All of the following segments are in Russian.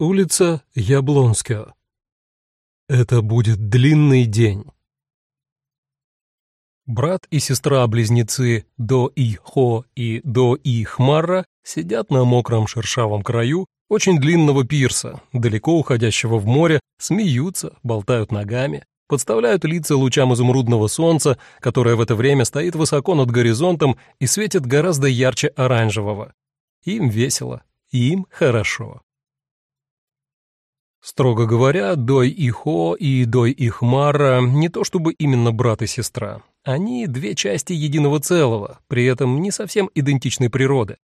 Улица Яблонская. Это будет длинный день. Брат и сестра-близнецы До и Хо и До и Хмара сидят на мокром шершавом краю очень длинного пирса, далеко уходящего в море, смеются, болтают ногами, подставляют лица лучам изумрудного солнца, которое в это время стоит высоко над горизонтом и светит гораздо ярче оранжевого. Им весело, им хорошо. Строго говоря, Дой и Хо и Дой и Хмара не то чтобы именно брат и сестра. Они две части единого целого, при этом не совсем идентичной природы.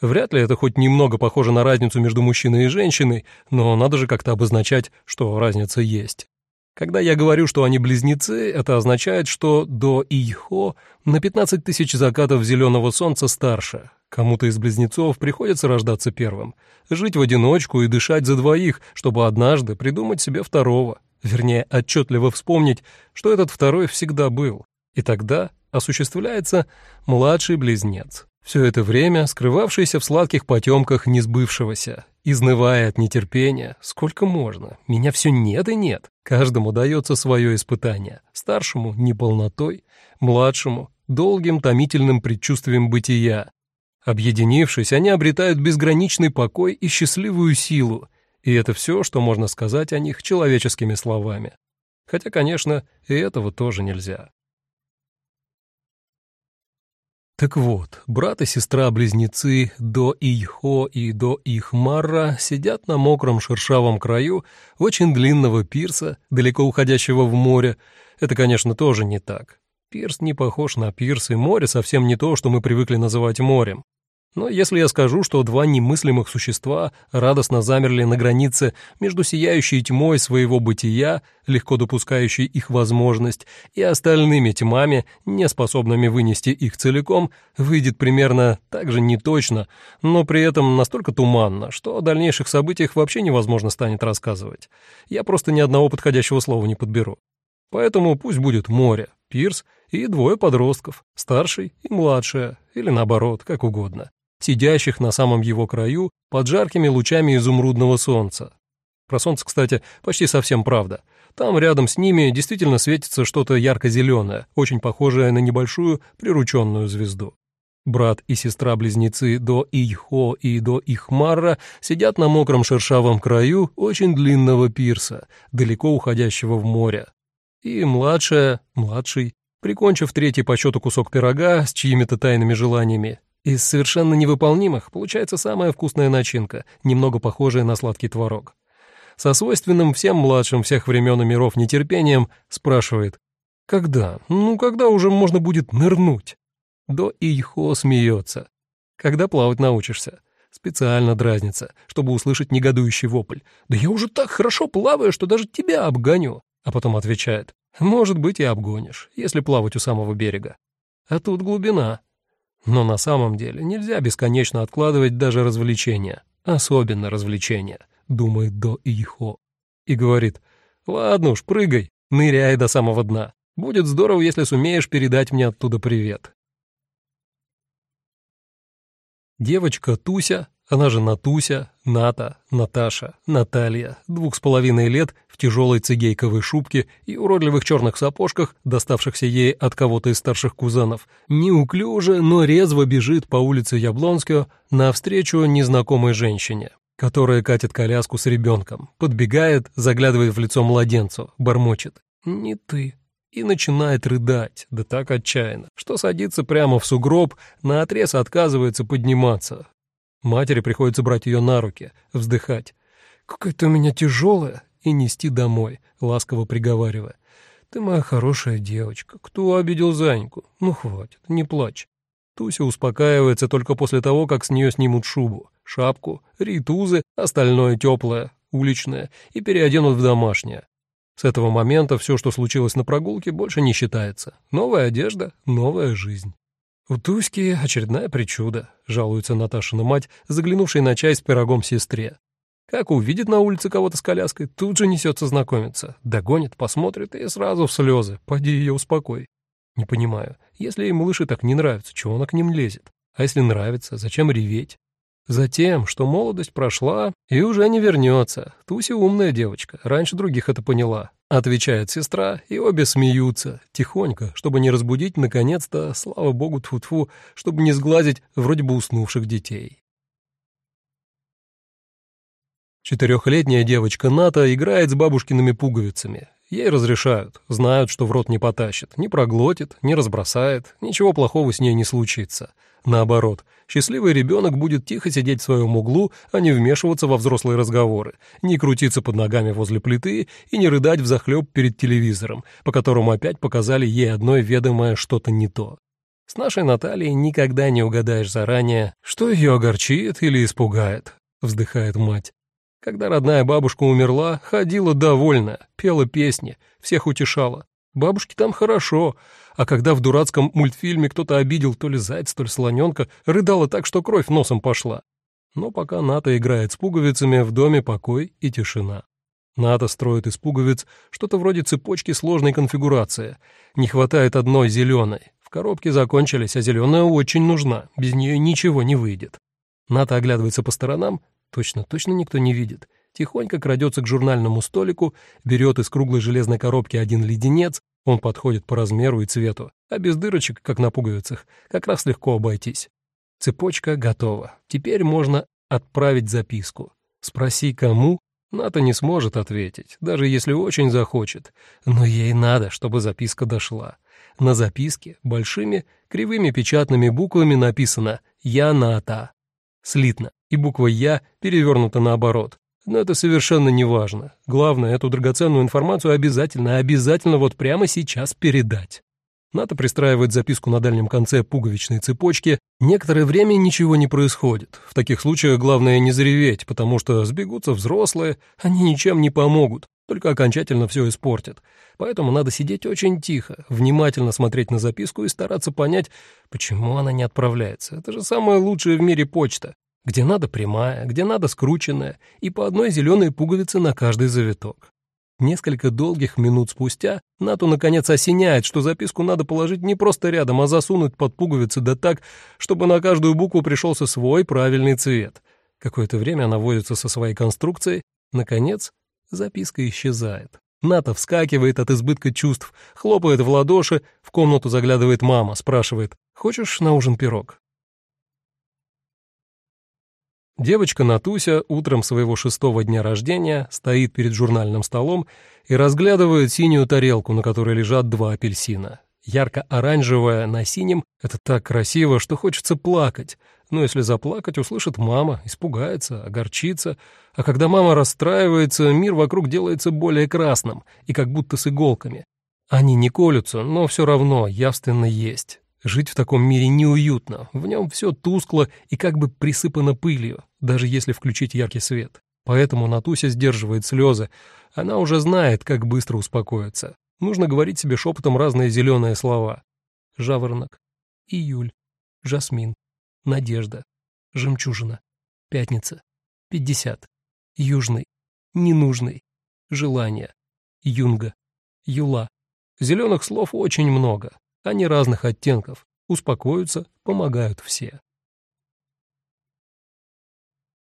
Вряд ли это хоть немного похоже на разницу между мужчиной и женщиной, но надо же как-то обозначать, что разница есть. Когда я говорю, что они близнецы, это означает, что До и Хо на 15 тысяч закатов зеленого солнца старше. Кому-то из близнецов приходится рождаться первым, жить в одиночку и дышать за двоих, чтобы однажды придумать себе второго, вернее, отчетливо вспомнить, что этот второй всегда был. И тогда осуществляется младший близнец. Все это время скрывавшийся в сладких потемках несбывшегося, изнывая от нетерпения, сколько можно, меня все нет и нет. Каждому дается свое испытание, старшему — неполнотой, младшему — долгим томительным предчувствием бытия. Объединившись, они обретают безграничный покой и счастливую силу, и это все, что можно сказать о них человеческими словами. Хотя, конечно, и этого тоже нельзя. Так вот, брат и сестра-близнецы До Ихо и До Ихмара сидят на мокром шершавом краю очень длинного пирса, далеко уходящего в море. Это, конечно, тоже не так. Пирс не похож на пирс, и море совсем не то, что мы привыкли называть морем. Но если я скажу, что два немыслимых существа радостно замерли на границе между сияющей тьмой своего бытия, легко допускающей их возможность, и остальными тьмами, не способными вынести их целиком, выйдет примерно так же неточно, но при этом настолько туманно, что о дальнейших событиях вообще невозможно станет рассказывать. Я просто ни одного подходящего слова не подберу. Поэтому пусть будет море, пирс и двое подростков, старший и младшая, или наоборот, как угодно сидящих на самом его краю под жаркими лучами изумрудного солнца. Про солнце, кстати, почти совсем правда. Там рядом с ними действительно светится что-то ярко-зеленое, очень похожее на небольшую прирученную звезду. Брат и сестра-близнецы До Ихо и До Ихмарра сидят на мокром шершавом краю очень длинного пирса, далеко уходящего в море. И младшая, младший, прикончив третий по счету кусок пирога с чьими-то тайными желаниями, из совершенно невыполнимых получается самая вкусная начинка, немного похожая на сладкий творог. Со свойственным всем младшим всех времен и миров нетерпением спрашивает «Когда? Ну, когда уже можно будет нырнуть?» До Ихо смеется. «Когда плавать научишься?» Специально дразнится, чтобы услышать негодующий вопль. «Да я уже так хорошо плаваю, что даже тебя обгоню!» А потом отвечает. «Может быть, и обгонишь, если плавать у самого берега. А тут глубина, но на самом деле нельзя бесконечно откладывать даже развлечения, особенно развлечения, думает До Ихо. И говорит, ладно уж, прыгай, ныряй до самого дна. Будет здорово, если сумеешь передать мне оттуда привет. Девочка Туся она же Натуся, Ната, Наташа, Наталья, двух с половиной лет в тяжелой цигейковой шубке и уродливых черных сапожках, доставшихся ей от кого-то из старших кузенов, неуклюже, но резво бежит по улице Яблонского навстречу незнакомой женщине, которая катит коляску с ребенком, подбегает, заглядывает в лицо младенцу, бормочет. «Не ты» и начинает рыдать, да так отчаянно, что садится прямо в сугроб, наотрез отказывается подниматься, Матери приходится брать ее на руки, вздыхать. «Какая ты у меня тяжелая!» и нести домой, ласково приговаривая. «Ты моя хорошая девочка. Кто обидел Заньку? Ну, хватит, не плачь». Туся успокаивается только после того, как с нее снимут шубу, шапку, ритузы, остальное теплое, уличное, и переоденут в домашнее. С этого момента все, что случилось на прогулке, больше не считается. Новая одежда, новая жизнь. «У Туськи очередная причуда», — жалуется Наташина мать, заглянувшая на чай с пирогом сестре. Как увидит на улице кого-то с коляской, тут же несется знакомиться. Догонит, посмотрит и сразу в слезы. Поди ее успокой. Не понимаю, если ей малыши так не нравятся, чего она к ним лезет? А если нравится, зачем реветь? Затем, что молодость прошла и уже не вернется. Туся умная девочка, раньше других это поняла. Отвечает сестра, и обе смеются, тихонько, чтобы не разбудить, наконец-то, слава богу, тьфу-тьфу, чтобы не сглазить вроде бы уснувших детей. Четырехлетняя девочка Ната играет с бабушкиными пуговицами. Ей разрешают, знают, что в рот не потащит, не проглотит, не разбросает, ничего плохого с ней не случится. Наоборот, счастливый ребенок будет тихо сидеть в своем углу, а не вмешиваться во взрослые разговоры, не крутиться под ногами возле плиты и не рыдать взахлеб перед телевизором, по которому опять показали ей одной ведомое что-то не то. С нашей Натальей никогда не угадаешь заранее, что ее огорчит или испугает, вздыхает мать. Когда родная бабушка умерла, ходила довольная, пела песни, всех утешала. Бабушке там хорошо, а когда в дурацком мультфильме кто-то обидел то ли зайца, то ли слоненка, рыдала так, что кровь носом пошла. Но пока Ната играет с пуговицами, в доме покой и тишина. Ната строит из пуговиц что-то вроде цепочки сложной конфигурации. Не хватает одной зеленой. В коробке закончились, а зеленая очень нужна, без нее ничего не выйдет. Ната оглядывается по сторонам, Точно, точно никто не видит. Тихонько крадется к журнальному столику, берет из круглой железной коробки один леденец, он подходит по размеру и цвету, а без дырочек, как на пуговицах, как раз легко обойтись. Цепочка готова. Теперь можно отправить записку. Спроси, кому, Ната не сможет ответить, даже если очень захочет. Но ей надо, чтобы записка дошла. На записке большими кривыми печатными буквами написано «Я Ната». Слитно и буква «Я» перевернута наоборот. Но это совершенно не важно. Главное, эту драгоценную информацию обязательно, обязательно вот прямо сейчас передать. Ната пристраивает записку на дальнем конце пуговичной цепочки. Некоторое время ничего не происходит. В таких случаях главное не зареветь, потому что сбегутся взрослые, они ничем не помогут, только окончательно все испортят. Поэтому надо сидеть очень тихо, внимательно смотреть на записку и стараться понять, почему она не отправляется. Это же самая лучшая в мире почта где надо прямая, где надо скрученная, и по одной зеленой пуговице на каждый завиток. Несколько долгих минут спустя Нату наконец осеняет, что записку надо положить не просто рядом, а засунуть под пуговицы да так, чтобы на каждую букву пришелся свой правильный цвет. Какое-то время она возится со своей конструкцией. Наконец, записка исчезает. Ната вскакивает от избытка чувств, хлопает в ладоши, в комнату заглядывает мама, спрашивает «Хочешь на ужин пирог?» Девочка Натуся утром своего шестого дня рождения стоит перед журнальным столом и разглядывает синюю тарелку, на которой лежат два апельсина. Ярко-оранжевая на синем — это так красиво, что хочется плакать. Но если заплакать, услышит мама, испугается, огорчится. А когда мама расстраивается, мир вокруг делается более красным и как будто с иголками. Они не колются, но все равно явственно есть. Жить в таком мире неуютно, в нем все тускло и как бы присыпано пылью, даже если включить яркий свет. Поэтому Натуся сдерживает слезы, она уже знает, как быстро успокоиться. Нужно говорить себе шепотом разные зеленые слова. Жаворонок, июль, жасмин, надежда, жемчужина, пятница, пятьдесят, южный, ненужный, желание, юнга, юла. Зеленых слов очень много, они разных оттенков, успокоятся, помогают все.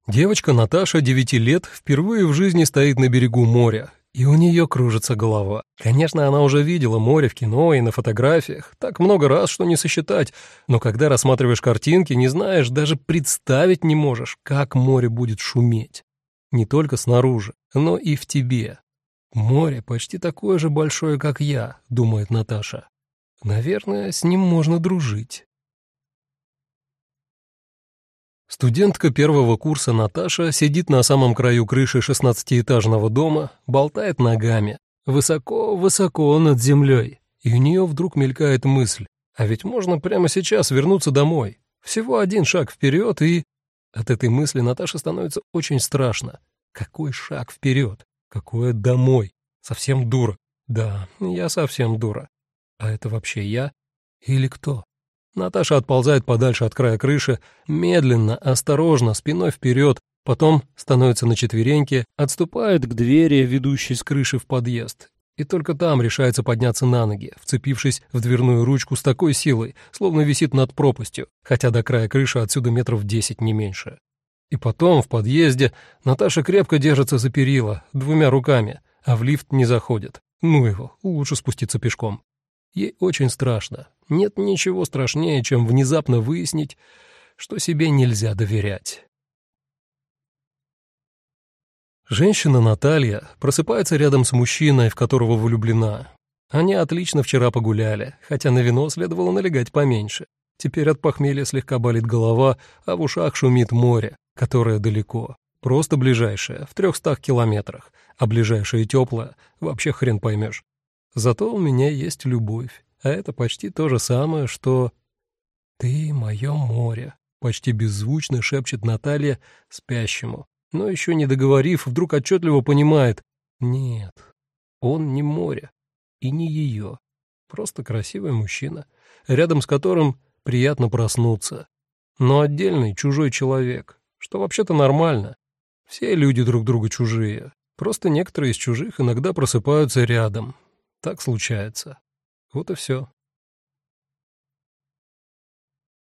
Девочка Наташа, 9 лет, впервые в жизни стоит на берегу моря, и у нее кружится голова. Конечно, она уже видела море в кино и на фотографиях, так много раз, что не сосчитать, но когда рассматриваешь картинки, не знаешь, даже представить не можешь, как море будет шуметь. Не только снаружи, но и в тебе. Море почти такое же большое, как я, думает Наташа. Наверное, с ним можно дружить. Студентка первого курса Наташа сидит на самом краю крыши шестнадцатиэтажного дома, болтает ногами, высоко-высоко над землей, и у нее вдруг мелькает мысль, а ведь можно прямо сейчас вернуться домой. Всего один шаг вперед, и... От этой мысли Наташе становится очень страшно. Какой шаг вперед? Какое домой? Совсем дура. Да, я совсем дура. А это вообще я? Или кто? Наташа отползает подальше от края крыши, медленно, осторожно, спиной вперед, потом становится на четвереньки, отступает к двери, ведущей с крыши в подъезд, и только там решается подняться на ноги, вцепившись в дверную ручку с такой силой, словно висит над пропастью, хотя до края крыши отсюда метров десять не меньше. И потом в подъезде Наташа крепко держится за перила, двумя руками, а в лифт не заходит. Ну его, лучше спуститься пешком. Ей очень страшно. Нет ничего страшнее, чем внезапно выяснить, что себе нельзя доверять. Женщина Наталья просыпается рядом с мужчиной, в которого влюблена. Они отлично вчера погуляли, хотя на вино следовало налегать поменьше. Теперь от похмелья слегка болит голова, а в ушах шумит море, которое далеко, просто ближайшее, в трехстах километрах, а ближайшее теплое вообще хрен поймешь. Зато у меня есть любовь, а это почти то же самое, что... «Ты — мое море», — почти беззвучно шепчет Наталья спящему но еще не договорив, вдруг отчетливо понимает, нет, он не море и не ее, просто красивый мужчина, рядом с которым приятно проснуться, но отдельный чужой человек, что вообще-то нормально. Все люди друг друга чужие, просто некоторые из чужих иногда просыпаются рядом. Так случается. Вот и все.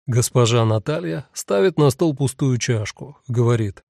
Госпожа Наталья ставит на стол пустую чашку, говорит.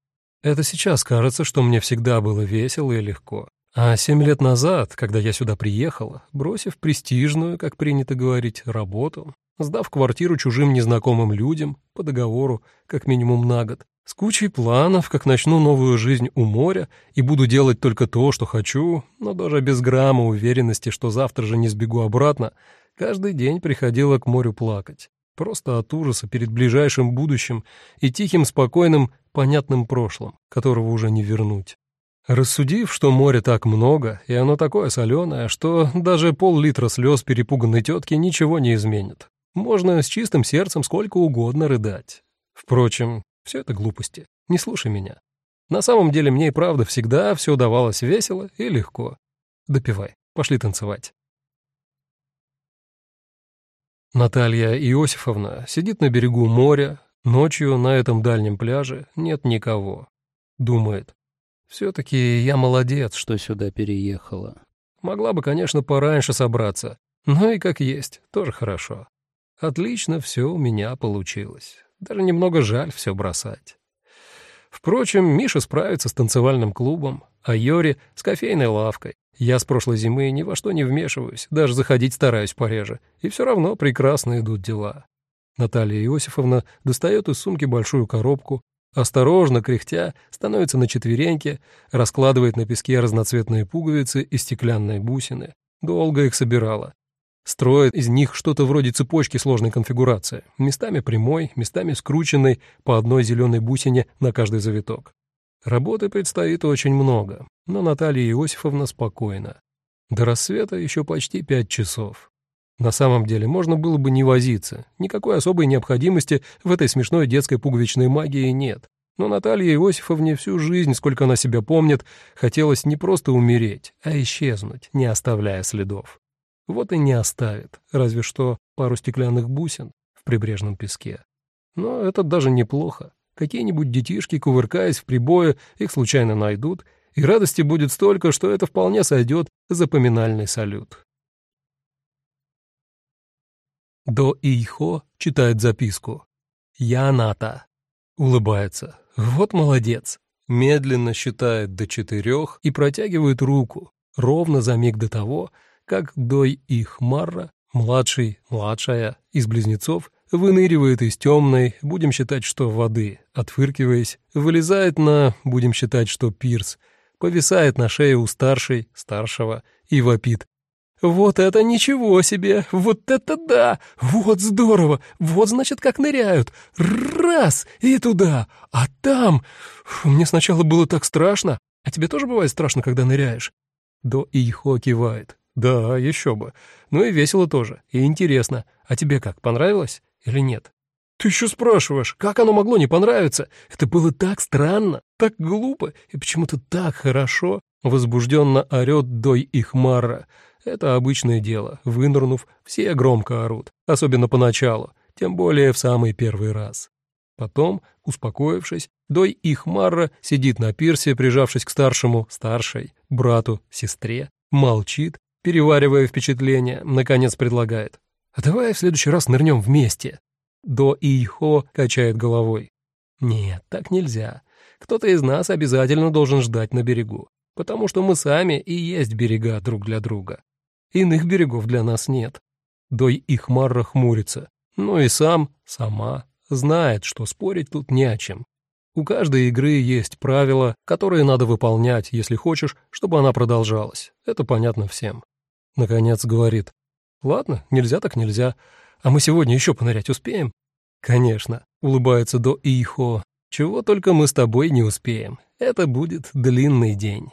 Это сейчас кажется, что мне всегда было весело и легко. А семь лет назад, когда я сюда приехала, бросив престижную, как принято говорить, работу, сдав квартиру чужим незнакомым людям по договору как минимум на год, с кучей планов, как начну новую жизнь у моря и буду делать только то, что хочу, но даже без грамма уверенности, что завтра же не сбегу обратно, каждый день приходила к морю плакать. Просто от ужаса перед ближайшим будущим и тихим, спокойным, понятным прошлым, которого уже не вернуть. Рассудив, что море так много, и оно такое соленое, что даже пол-литра слез перепуганной тетки ничего не изменит. Можно с чистым сердцем сколько угодно рыдать. Впрочем, все это глупости. Не слушай меня. На самом деле мне и правда всегда все давалось весело и легко. Допивай, пошли танцевать. Наталья Иосифовна сидит на берегу моря, ночью на этом дальнем пляже нет никого. Думает, все-таки я молодец, что сюда переехала. Могла бы, конечно, пораньше собраться, но и как есть, тоже хорошо. Отлично все у меня получилось. Даже немного жаль все бросать. Впрочем, Миша справится с танцевальным клубом, а Йори — с кофейной лавкой. Я с прошлой зимы ни во что не вмешиваюсь, даже заходить стараюсь пореже, и все равно прекрасно идут дела. Наталья Иосифовна достает из сумки большую коробку, осторожно, кряхтя, становится на четвереньки, раскладывает на песке разноцветные пуговицы и стеклянные бусины. Долго их собирала. Строит из них что-то вроде цепочки сложной конфигурации, местами прямой, местами скрученной по одной зеленой бусине на каждый завиток. Работы предстоит очень много, но Наталья Иосифовна спокойна. До рассвета еще почти пять часов. На самом деле можно было бы не возиться, никакой особой необходимости в этой смешной детской пуговичной магии нет. Но Наталье Иосифовне всю жизнь, сколько она себя помнит, хотелось не просто умереть, а исчезнуть, не оставляя следов. Вот и не оставит, разве что пару стеклянных бусин в прибрежном песке. Но это даже неплохо. Какие-нибудь детишки, кувыркаясь в прибое, их случайно найдут, и радости будет столько, что это вполне сойдет за поминальный салют. До Ийхо читает записку. «Я Ната». Улыбается. «Вот молодец». Медленно считает до четырех и протягивает руку, ровно за миг до того, как Дой Ихмарра, младший, младшая, из близнецов, выныривает из темной, будем считать, что воды, отфыркиваясь, вылезает на, будем считать, что пирс, повисает на шее у старшей, старшего и вопит. «Вот это ничего себе! Вот это да! Вот здорово! Вот, значит, как ныряют! Раз! И туда! А там... Мне сначала было так страшно. А тебе тоже бывает страшно, когда ныряешь?» До Ихо кивает. «Да, еще бы. Ну и весело тоже. И интересно. А тебе как, понравилось?» или нет? Ты еще спрашиваешь, как оно могло не понравиться? Это было так странно, так глупо и почему-то так хорошо. Возбужденно орет Дой Ихмара. Это обычное дело. Вынырнув, все громко орут, особенно поначалу, тем более в самый первый раз. Потом, успокоившись, Дой Ихмара сидит на пирсе, прижавшись к старшему, старшей, брату, сестре, молчит, переваривая впечатление, наконец предлагает. А давай в следующий раз нырнем вместе. До Ихо качает головой. Нет, так нельзя. Кто-то из нас обязательно должен ждать на берегу, потому что мы сами и есть берега друг для друга. Иных берегов для нас нет. Дой их Марра хмурится. Ну и сам, сама, знает, что спорить тут не о чем. У каждой игры есть правила, которые надо выполнять, если хочешь, чтобы она продолжалась. Это понятно всем. Наконец говорит. Ладно, нельзя так нельзя. А мы сегодня еще понырять успеем? Конечно, улыбается До Ихо. Чего только мы с тобой не успеем. Это будет длинный день.